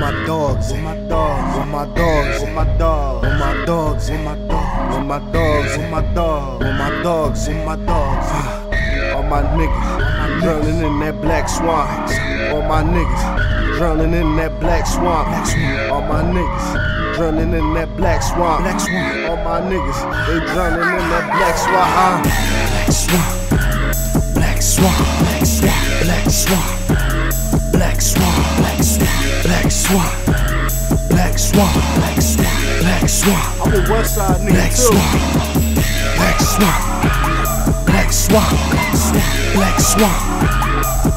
my dogs, with my dogs, with my dogs, with my dogs, with my dogs, with my dogs, with my dogs, with my dogs, with my dogs, with my dogs. All my niggas drowning in that black swamp. All my niggas drowning in that black swamp. All my niggas drowning in that black swamp. All my niggas they drowning in that black swamp. Black swamp, black swamp, black swamp, black swamp, swamp, black swamp, black swamp, black swamp, black swamp, black swamp. I'm a West Side nigga Black too. swamp, black swamp, black swamp, black swamp,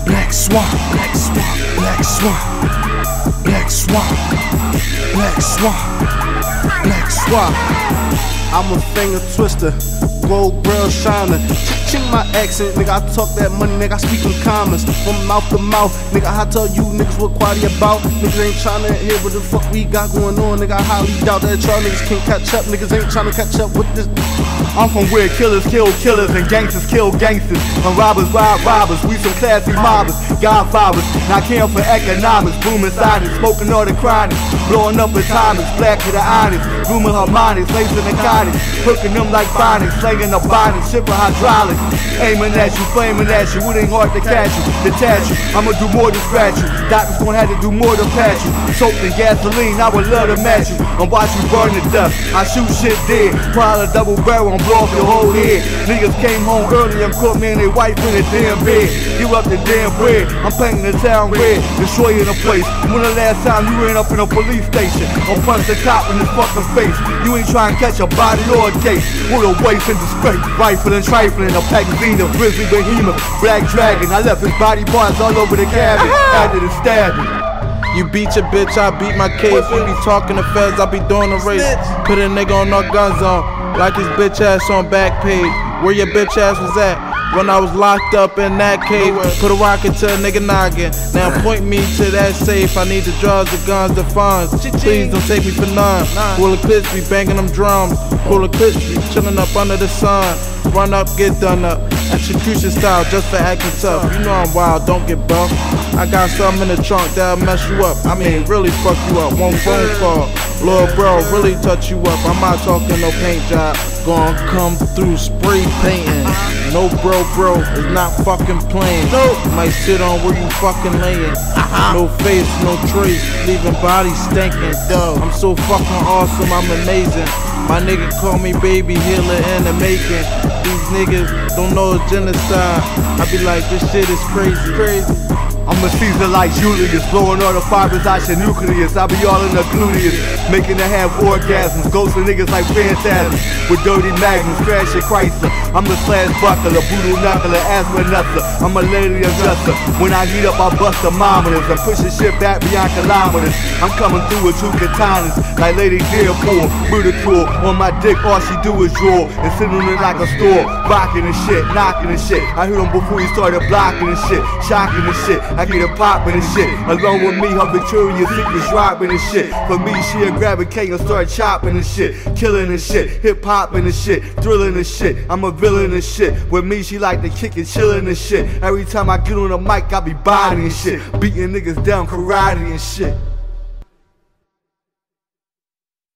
black swamp, black swamp, black swamp, black swamp, black swamp, black swamp. I'm a finger twister, gold grill shiner. Ching my accent, nigga. I talk that money, nigga. I speak in commons, from mouth to mouth, nigga. I tell you niggas what quality about. Niggas ain't tryna hear what the fuck we got going on, nigga. I highly doubt that y'all niggas can catch up. Niggas ain't tryna catch up with this. I'm from where killers kill killers and gangsters kill gangsters. And robbers rob robbers. We some classy mobbers, godfathers. Not caring for economics. Booming silence, smoking all the chronic. Blowing up timers, black to the honest. Rooming harmonics, lacing the conics. Hooking them like bonnets, slinging the bonnets, shipping hydraulics. Aiming at you, flaming at you. It ain't hard to catch you, detach you. I'ma do more to scratch you. Doctors gonna have to do more to patch you. Soap and gasoline, I would love to match you. And watch you burn to death. I shoot shit dead. Pile a double barrel and blow off your whole head. Niggas came home early and caught me and they wife in a damn bed. Give up the damn bread. I'm painting the town red, destroying the place. When the last time you ran up in a police station or punched a cop in his fucking face? You ain't trying to catch a body or a case. With a waste and disgrace. Rifle and trifling, a magazine of grizzly behemoth, black dragon. I left his body parts all over the cabin uh-huh. after the stabbing. You beat your bitch, I beat my case. You be talking to feds, I be doing the race. Put a nigga on no guns on, like his bitch ass on back page. Where your bitch ass was at? When I was locked up in that cave, put a rocket to a nigga noggin. Now point me to that safe. I need the drugs, the guns, the funds. Please don't take me for none. Full of clips, be banging them drums. Full of clips, be chilling up under the sun. Run up, get done up. Execution style, just for acting tough. You know I'm wild, don't get buff. I got something in the trunk that'll mess you up. I mean, really fuck you up. One phone call. Lil' bro, really touch you up. I'm not talking no paint job. Gonna come through spray painting. No bro, bro, is not fucking playing. No, might sit on where you fucking laying. No face, no trace, leaving bodies stinking. I'm so fucking awesome, I'm amazing. My nigga call me baby healer in the making. These niggas don't know it's genocide. I be like, this shit is crazy, crazy. I'm a Caesar like Julius, blowing all the fibers out your nucleus. I be all in the gluteus, making her have orgasms. Ghosting niggas like phantasms with dirty magnums, crashing Chrysler. I'm the slash buckler, voodoo knuckler, asthma nutter. I'm a lady adjuster. When I heat up, I bust thermometers. I'm pushing shit back beyond kilometers. I'm coming through with two katanas, like Lady Deadpool, ridicule. On my dick, all she do is draw and sit on it like a store, rocking and shit, knocking and shit. I heard him before he started blocking and shit, shocking and shit. I get a poppin' and shit. Along with me, her Victoria's Secret dropping and shit. For me, she'll grab a K and start chopping and shit. Killing and shit. Hip hopping and shit. Thrilling and shit. I'm a villain and shit. With me, she like to kick and chillin' and shit. Every time I get on the mic, I be bodying shit. Beating niggas down, karate and shit.